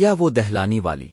کیا وہ دہلانی والی؟